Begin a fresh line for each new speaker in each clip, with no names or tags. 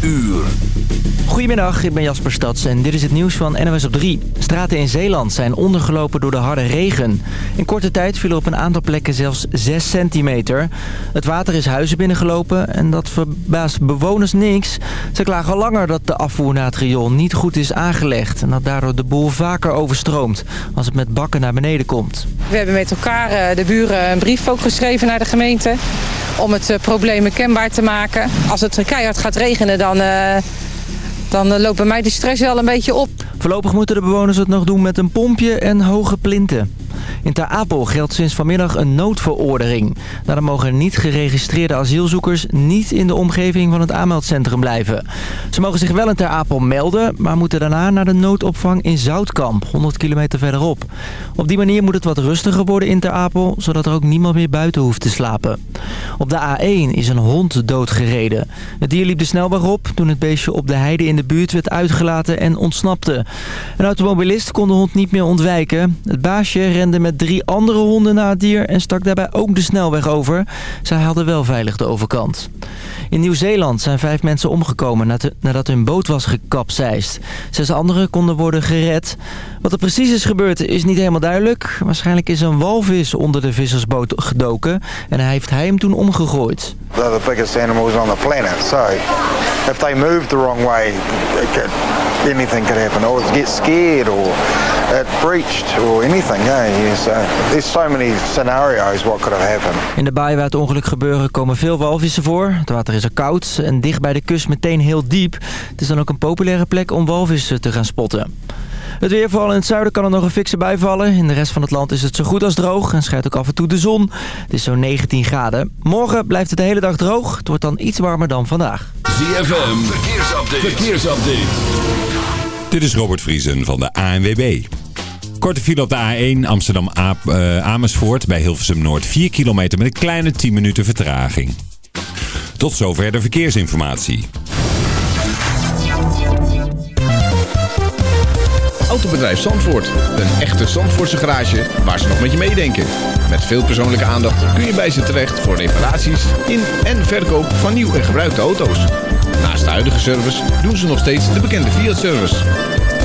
uur.
Goedemiddag, ik ben Jasper Stads en dit is het nieuws van NOS op 3. Straten in Zeeland zijn ondergelopen door de harde regen. In korte tijd viel er op een aantal plekken zelfs 6 centimeter. Het water is huizen binnengelopen en dat verbaast bewoners niks. Ze klagen al langer dat de afvoer naar het riool niet goed is aangelegd... en dat daardoor de boel vaker overstroomt als het met bakken naar beneden komt.
We hebben met elkaar, eh, de buren, een brief ook geschreven naar de gemeente... om het eh, probleem kenbaar te maken. Als het keihard gaat regenen, dan... Uh, dan loopt bij mij de stress wel een beetje op.
Voorlopig moeten de bewoners het nog doen met een pompje en hoge plinten. In Ter Apel geldt sinds vanmiddag een noodverordening. Daarom mogen niet geregistreerde asielzoekers niet in de omgeving van het aanmeldcentrum blijven. Ze mogen zich wel in Ter Apel melden, maar moeten daarna naar de noodopvang in Zoutkamp, 100 kilometer verderop. Op die manier moet het wat rustiger worden in Ter Apel, zodat er ook niemand meer buiten hoeft te slapen. Op de A1 is een hond doodgereden. Het dier liep de snelweg op toen het beestje op de heide in de buurt werd uitgelaten en ontsnapte. Een automobilist kon de hond niet meer ontwijken. Het baasje rende met drie andere honden naar het dier en stak daarbij ook de snelweg over. Zij hadden wel veilig de overkant. In Nieuw-Zeeland zijn vijf mensen omgekomen nadat hun boot was gekapseist. Zes anderen konden worden gered. Wat er precies is gebeurd is niet helemaal duidelijk. Waarschijnlijk is een walvis onder de vissersboot gedoken en hij heeft hij hem toen omgegooid.
The biggest animals on the planet, so if they move the wrong way, anything could happen. Or it scared, or it breached, or anything. There's so many scenarios what could have happened.
In de baai waar het ongeluk gebeurde komen veel walvissen voor. Het water is er koud en dicht bij de kust meteen heel diep. Het is dan ook een populaire plek om walvissen te gaan spotten. Het weer, vooral in het zuiden, kan er nog een fikse bijvallen. In de rest van het land is het zo goed als droog en schijnt ook af en toe de zon. Het is zo'n 19 graden. Morgen blijft het de hele dag droog. Het wordt dan iets warmer dan vandaag.
ZFM, verkeersupdate. verkeersupdate.
Dit is Robert Vriesen van de ANWB. Korte file op de A1 Amsterdam-Amersfoort bij Hilversum Noord. 4 kilometer met een kleine 10 minuten vertraging. Tot zover de verkeersinformatie.
Autobedrijf Zandvoort. Een echte Zandvoortse garage waar ze nog met je meedenken. Met veel persoonlijke aandacht kun je bij ze terecht voor reparaties in en verkoop van nieuw en gebruikte auto's. Naast de huidige service doen ze nog steeds de bekende Fiat-service.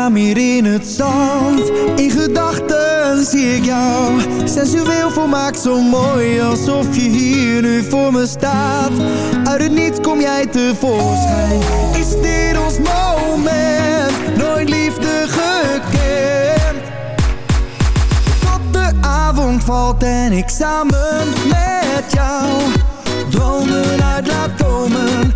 Naam hier in het zand. In gedachten zie ik jou. Sensueel volmaakt zo mooi Alsof je hier nu voor me staat. Uit het niets kom jij tevoorschijn. Is dit ons moment? Nooit liefde gekend. Tot de avond valt en ik samen met jou. Dromen uit laat komen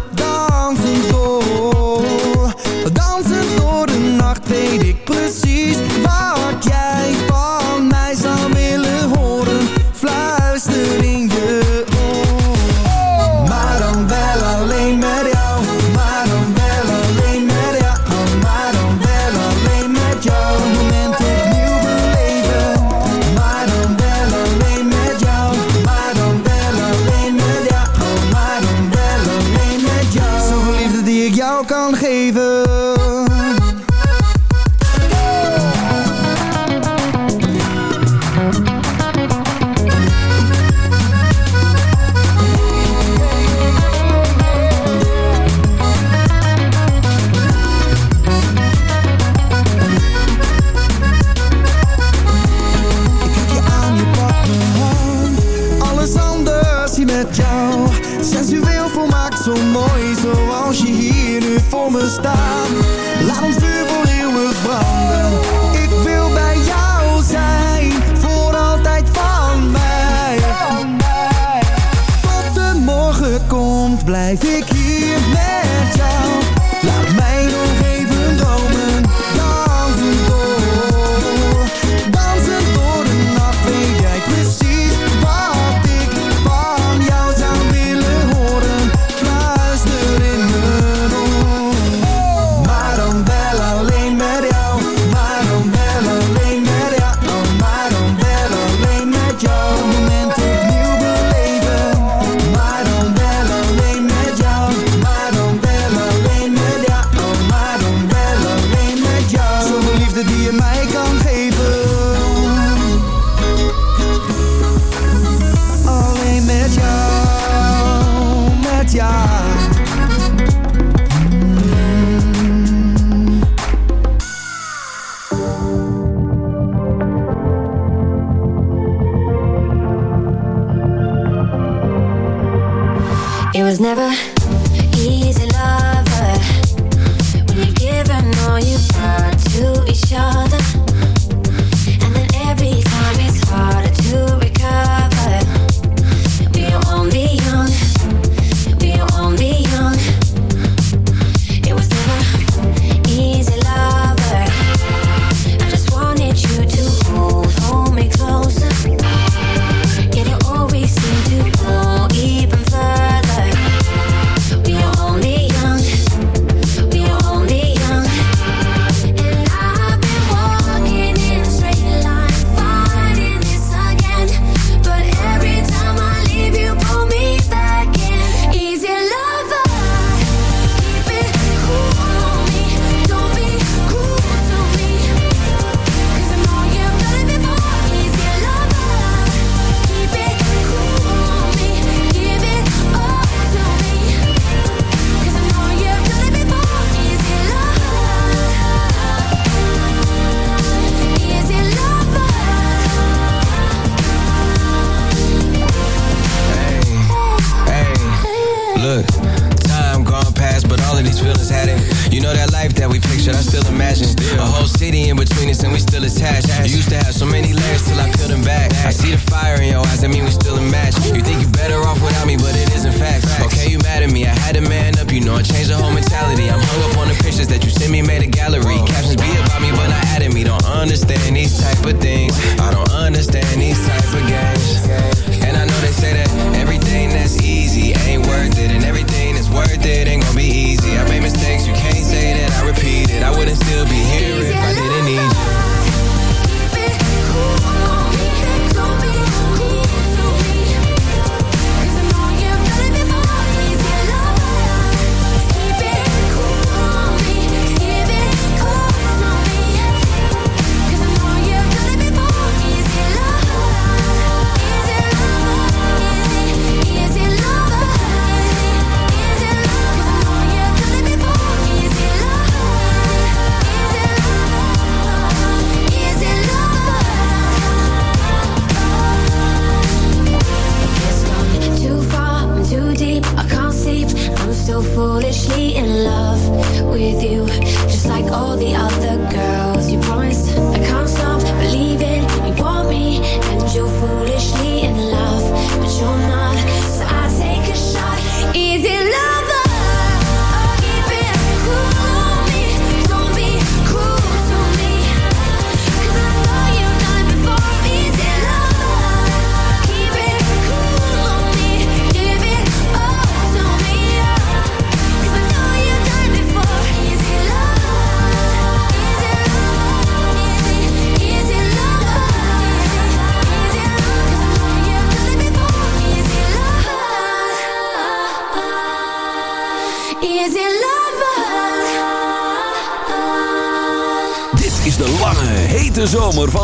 was never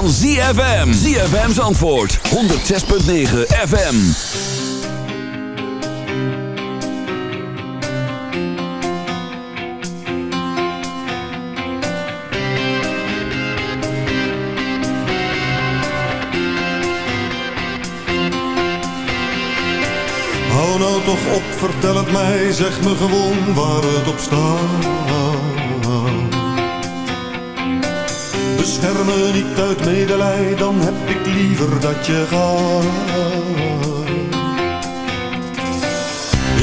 ZFM. ZFM's antwoord. 106.9 FM.
Hou nou toch op, vertel het mij, zeg me gewoon waar het op staat. Bescherm me niet uit medelij, dan heb ik liever dat je gaat.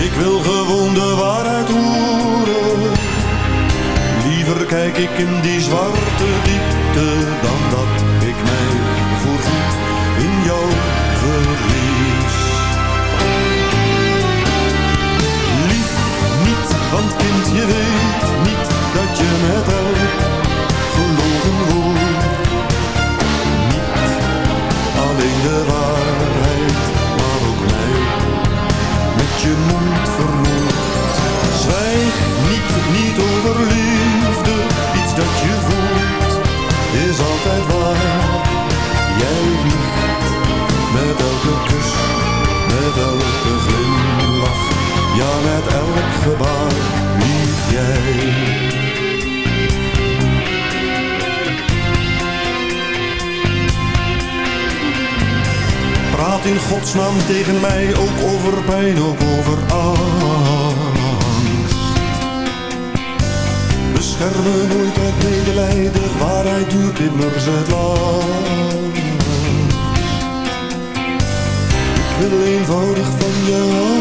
Ik wil gewoon de waarheid horen. Liever kijk ik in die zwarte diepte dan dat gebaar lief jij. Praat in godsnaam tegen mij ook over pijn, ook over angst. Bescherm me nooit uit medelijden, waarheid duurt immers het lang. Ik wil eenvoudig van jou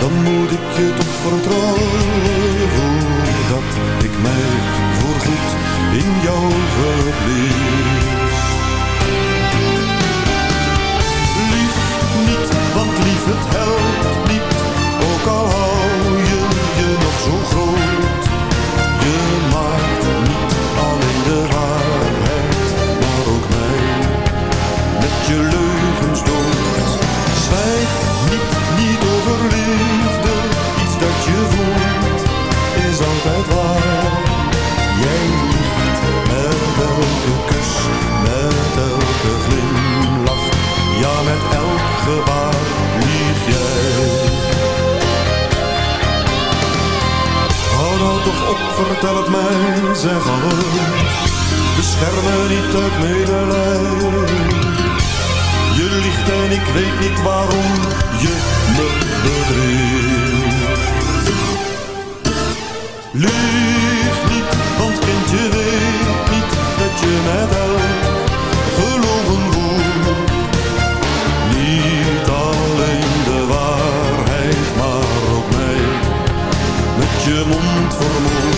dan moet ik je toch vertrouwen, voordat ik mij voorgoed in jou verlies. Lief niet, want lief het helpt vertel het mij, zeg alles. Bescherm me niet uit medelijden. Je liegt en ik weet niet waarom je me bedriegt. Lieg niet, want kind je weet niet dat je met elk gelogen voelt. Niet alleen de waarheid, maar ook mij met je mond vermoord.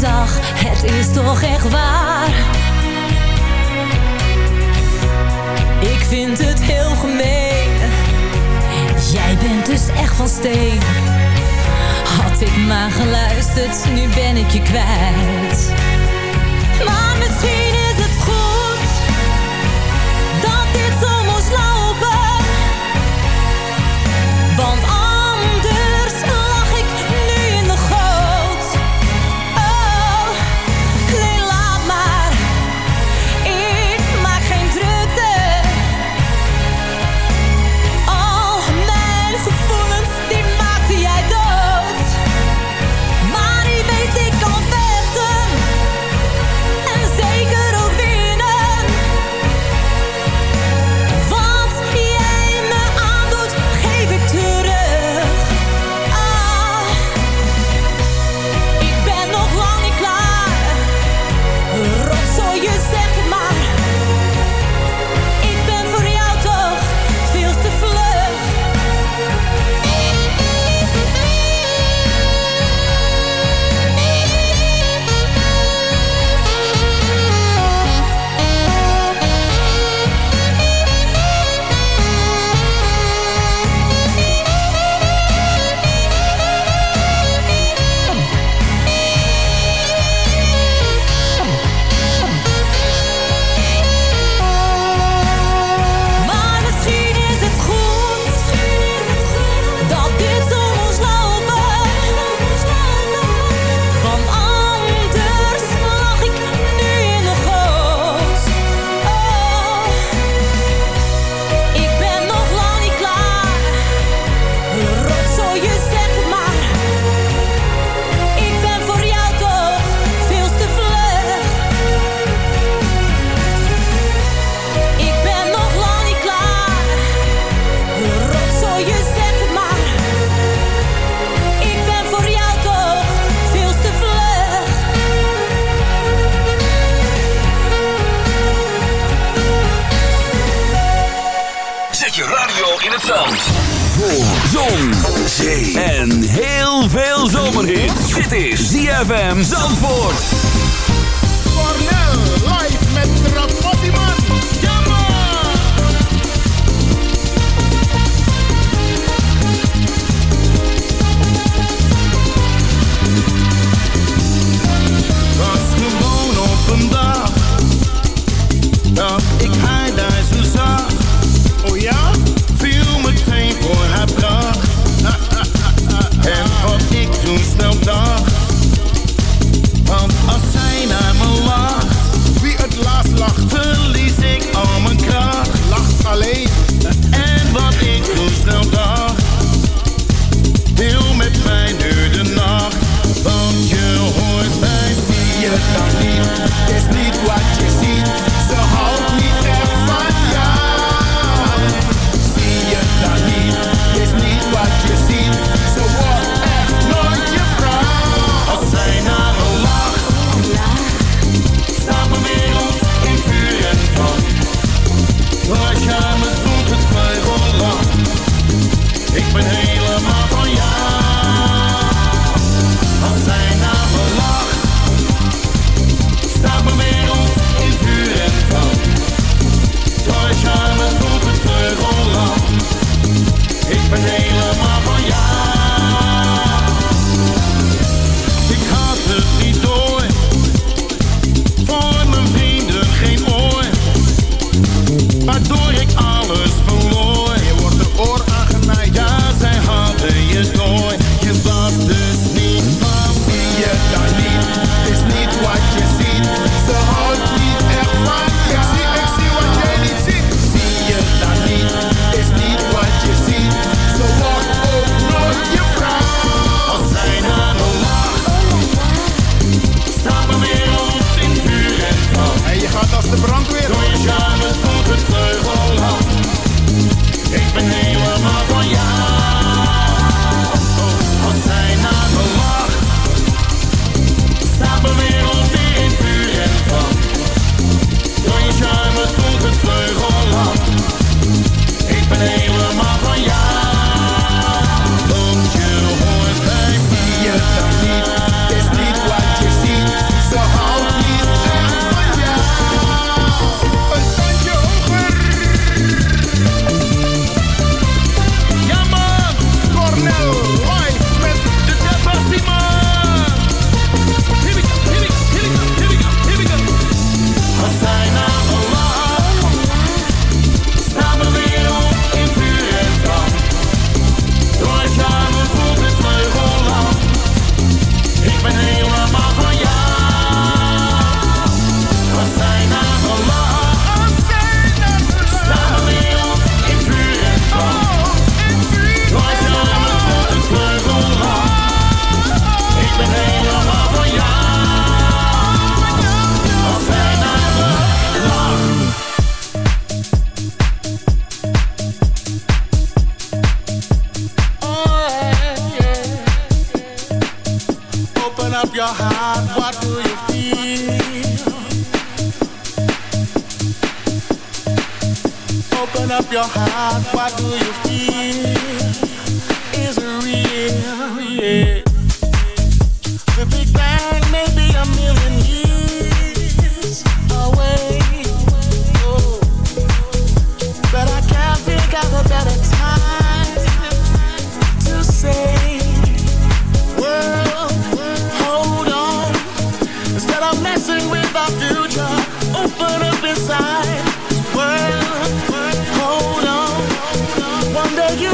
Zag, het is toch echt waar. Ik vind het heel gemeen. Jij bent dus echt van steen. Had ik maar geluisterd, nu ben ik je kwijt. Maar misschien is het goed dat dit zo moest lopen. Want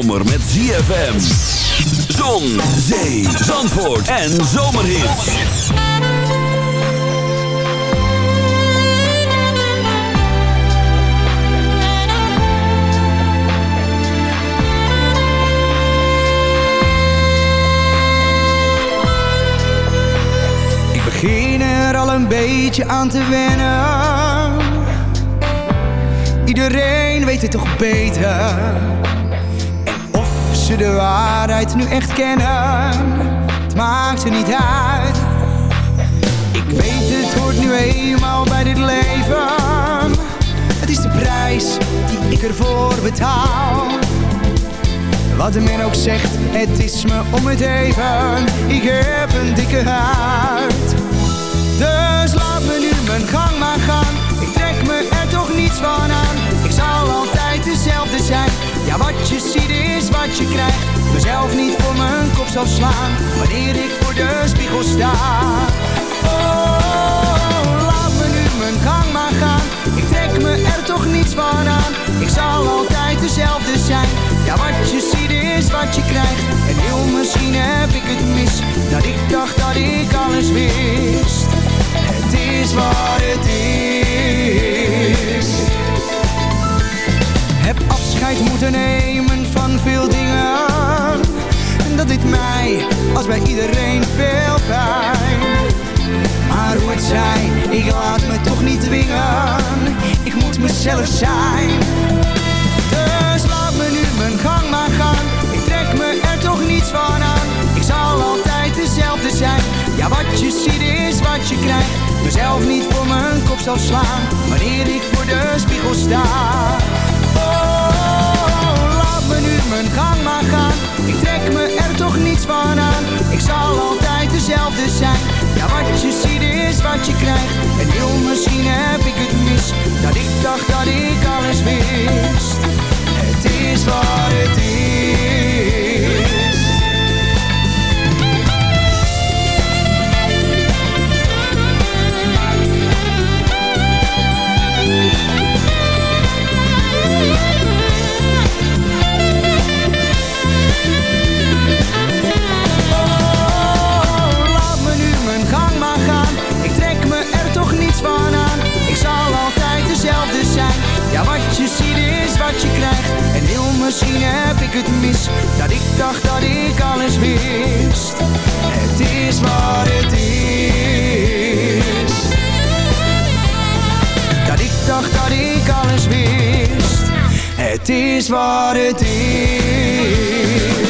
Zomer met ZFM. Zon, zee, zandvoort en zomerhits.
Ik begin er al een beetje aan te wennen. Iedereen weet het toch beter. Ze de waarheid nu echt kennen, het maakt er niet uit. Ik weet het hoort nu eenmaal bij dit leven. Het is de prijs die ik ervoor betaal. Wat de men ook zegt, het is me om het even. Ik heb een dikke huid. Dus laat me nu mijn gang maar gaan. Ik trek me er toch niets van aan. Ik zal altijd dezelfde zijn. Ja, wat je ziet is wat je krijgt. Mezelf niet voor mijn kop zal slaan. Wanneer ik voor de spiegel sta. Oh, laat me nu mijn gang maar gaan. Ik trek me er toch niets van aan. Ik zal altijd dezelfde zijn. Ja, wat je ziet is wat je krijgt. En heel misschien heb ik het mis. Dat ik dacht dat ik alles wist. Het is wat het is. Heb afscheid moeten nemen van veel dingen. En dat deed mij, als bij iedereen, veel pijn. Maar hoe het zij, ik laat me toch niet dwingen. Ik moet mezelf zijn. Dus laat me nu mijn gang maar gaan. Ik trek me er toch niets van aan. Ik zal altijd dezelfde zijn. Ja, wat je ziet is wat je krijgt. Mezelf niet voor mijn kop zal slaan. Wanneer ik voor de spiegel sta. Oh, nu mijn gang maar gaan. Ik trek me er toch niets van aan. Ik zal altijd dezelfde zijn. Ja, wat je ziet is wat je krijgt. En heel misschien heb ik het mis. Dat ik dacht dat ik alles wist. Het is wat het is. En heel misschien heb ik het mis. Dat ik dacht dat ik alles wist. Het is wat het is. Dat ik dacht dat ik alles wist. Het is wat het is.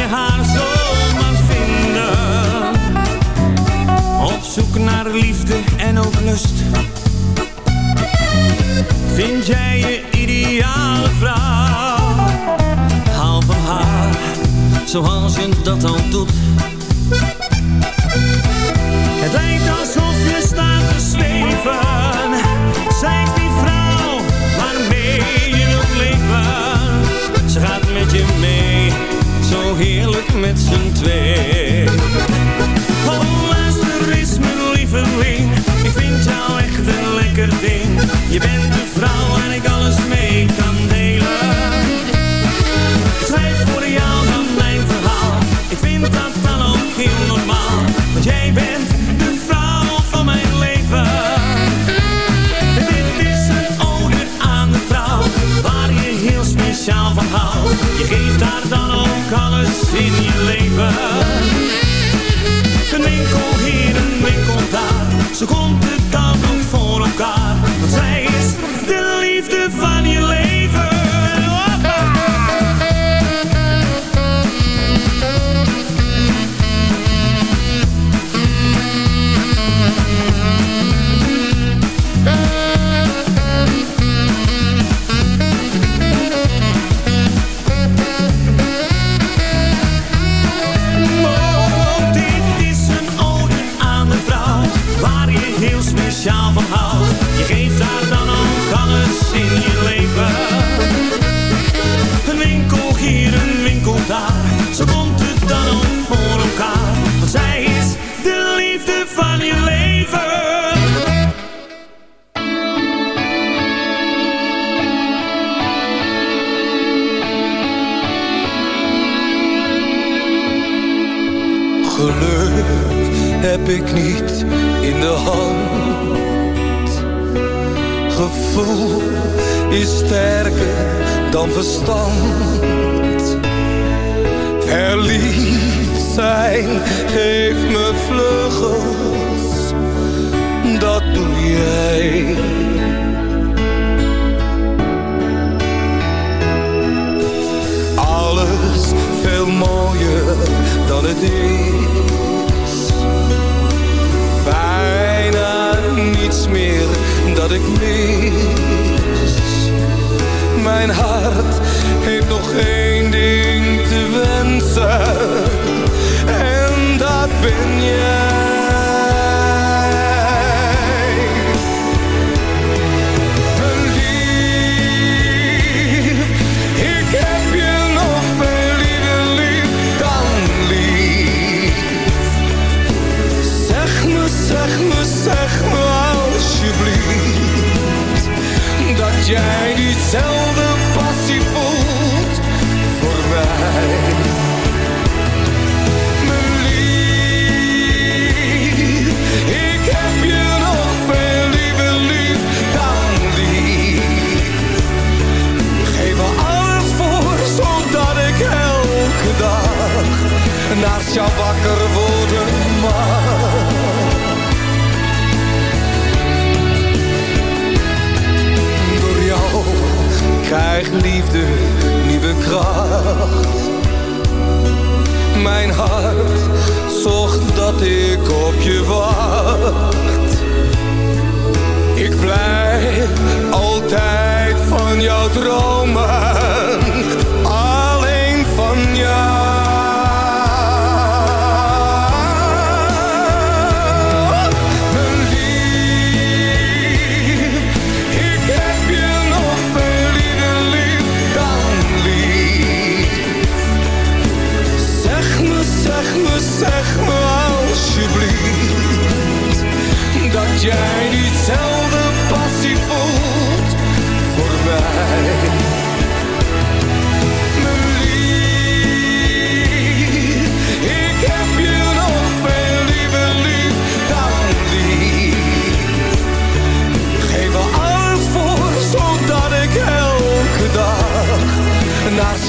je
haar zomaar vinden. Op zoek naar liefde en ook lust. Vind jij je ideale vrouw? Haal van haar, zoals je dat al doet. Het lijkt alsof je staat te zweven. heerlijk met z'n twee. Oh, luister eens mijn lieveling, ik vind jou echt een lekker ding. Je bent een vrouw en ik in je leven. Een winkel hier, een winkel daar, ze komt het dan voor elkaar.
ik niet in de hand. Gevoel is sterker dan verstand. Verliefd zijn geeft me vleugels, dat doe jij. Alles veel mooier dan het is ik mis. Mijn hart heeft nog één ding te wensen. En dat ben jij. jij diezelfde passie voelt voor mij. Mijn lief, ik heb je nog veel liever lief dan die. Geef me alles voor, zodat ik elke dag naar jou wakker worden Krijg liefde nieuwe kracht. Mijn hart zocht dat ik op je wacht. Ik blijf altijd van jou dromen.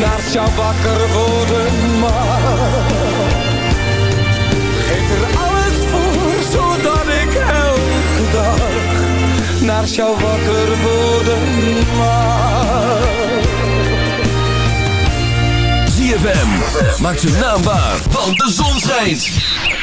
naast jou wakker worden mag. Geef er alles voor, zodat ik elke dag naast jou wakker worden mag.
ZFM maakt zijn naam waar, want de zon schijnt.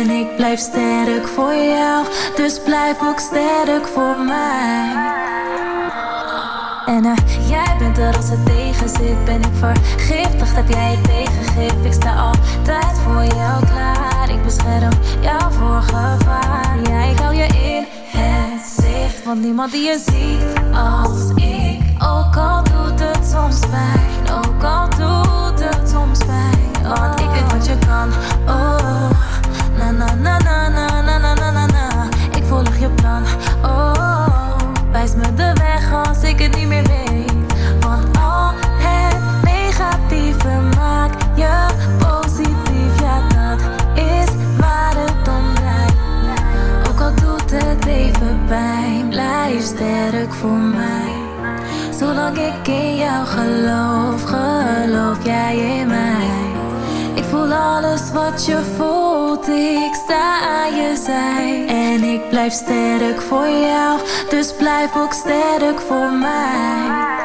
En ik blijf sterk voor jou, dus blijf ook sterk voor mij. En jij bent er als het tegen zit, ben ik vergiftigd, heb jij het tegengif. Ik sta altijd voor jou klaar, ik bescherm jou voor gevaar. Ja, ik hou je in het zicht, want niemand die je ziet als ik. Ook al doet het soms pijn, ook al doet het soms pijn. Want ik weet wat je kan, oh. Na na na na na na na na na. Ik volg je plan, oh. Wijs me de weg als ik het niet meer weet. Want al het negatieve maakt je positief. Ja, dat is waar het om draait. Ook al doet het even pijn, blijf sterk voor mij. Zolang ik in jou geloof, geloof jij in mij. Voel alles wat je voelt, ik sta aan je zij. En ik blijf sterk voor jou, dus blijf ook sterk voor mij.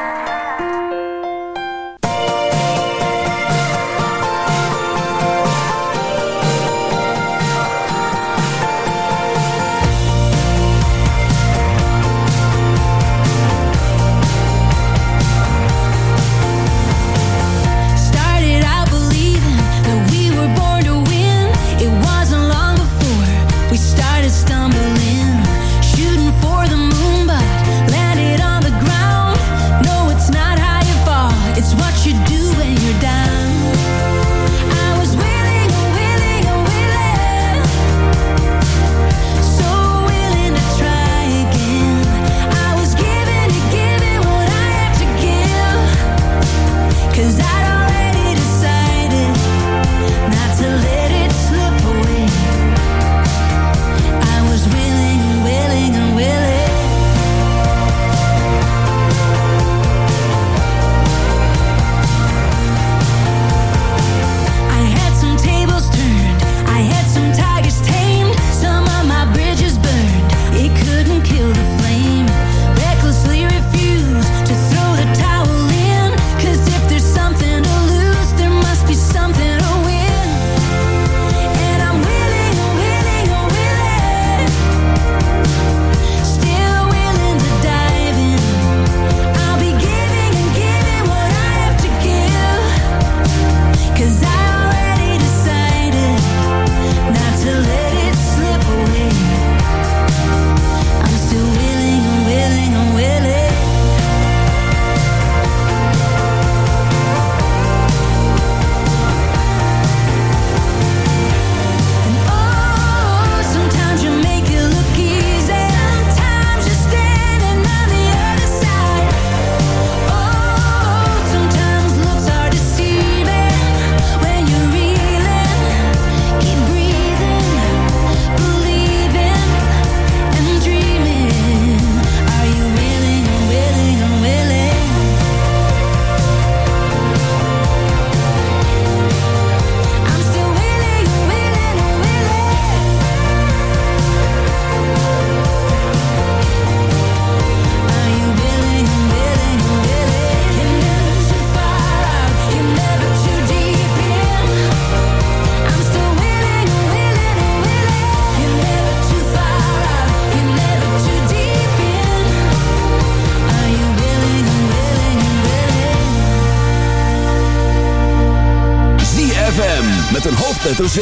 Een hoofdletter Z.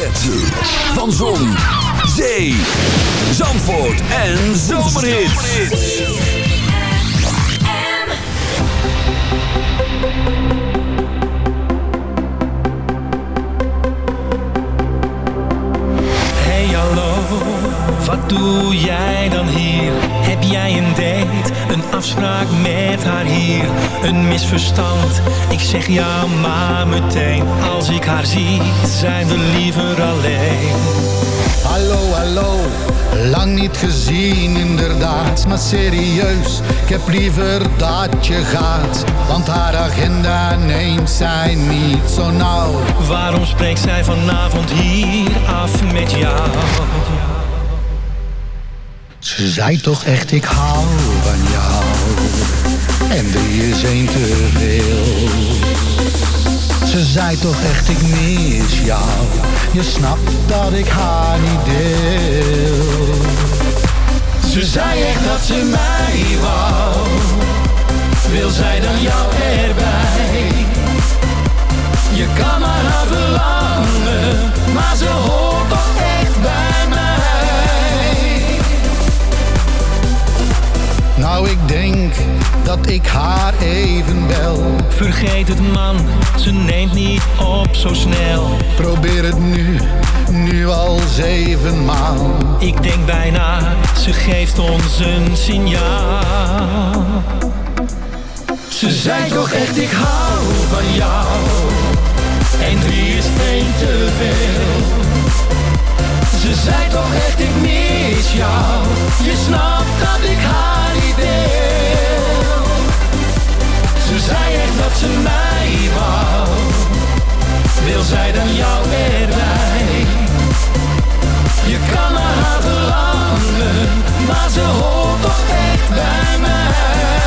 Van Zon, Zee, Zandvoort en Zomerhits.
Hey hallo, wat doe jij dan hier? Heb jij een date, een afspraak met haar hier? Een misverstand, ik zeg ja maar meteen Als ik haar zie, zijn we liever alleen
Hallo, hallo, lang niet gezien inderdaad Maar serieus, ik heb liever dat je gaat Want haar agenda neemt zij niet zo nauw
Waarom spreekt zij vanavond hier af met jou?
Ze zei toch echt ik hou van jou. En drie is één te veel. Ze zei toch echt ik mis jou. Je snapt dat ik haar niet deel.
Ze zei echt dat ze mij wou. Wil zij dan jou erbij? Je kan maar haar verlangen Maar ze hoort toch echt bij mij
Nou ik denk dat ik haar even bel.
Vergeet het man, ze neemt niet op zo snel.
Probeer het nu, nu al zevenmaal
Ik denk bijna, ze geeft ons een signaal. Ze zei toch echt ik hou van jou. En drie is één te veel. Ze zei toch echt ik mis jou. Je snapt dat ik haar Ze zei echt dat ze mij wou. Wil zij dan jou erbij? Je kan naar haar verlangen Maar ze hoort toch echt bij mij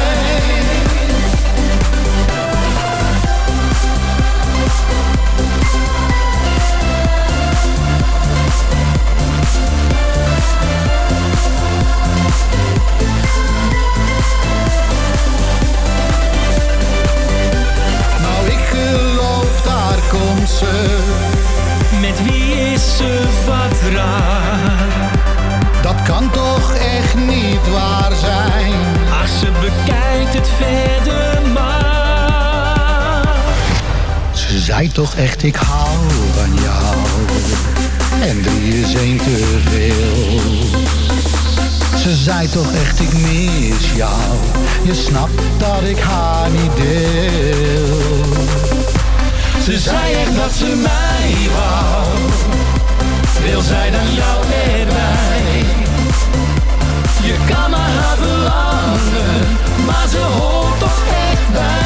ze
Met wie is ze wat raar
Dat kan toch echt niet waar zijn?
Ach ze bekijkt het verder maar.
Ze zei toch echt ik hou van jou. En drie is één te veel. Ze zei toch echt ik mis jou. Je snapt dat ik haar niet deel
Ze zei echt dat ze mij wou. Wil zij dan jou erbij Je kan maar haar verlangen Maar ze hoort toch echt bij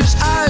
Just
I